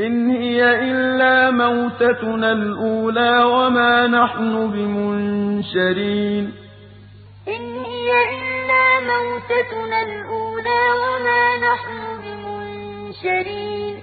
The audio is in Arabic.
إِنْ هِيَ إِلَّا مَوْتَتُنَا الْأُولَىٰ وَمَا نَحْنُ بِمُنشَرِينَ. إِنْ هِيَ إِلَّا مَوْتَتُنَا الْأُولَىٰ وَمَا نَحْنُ بِمُنشَرِينَ.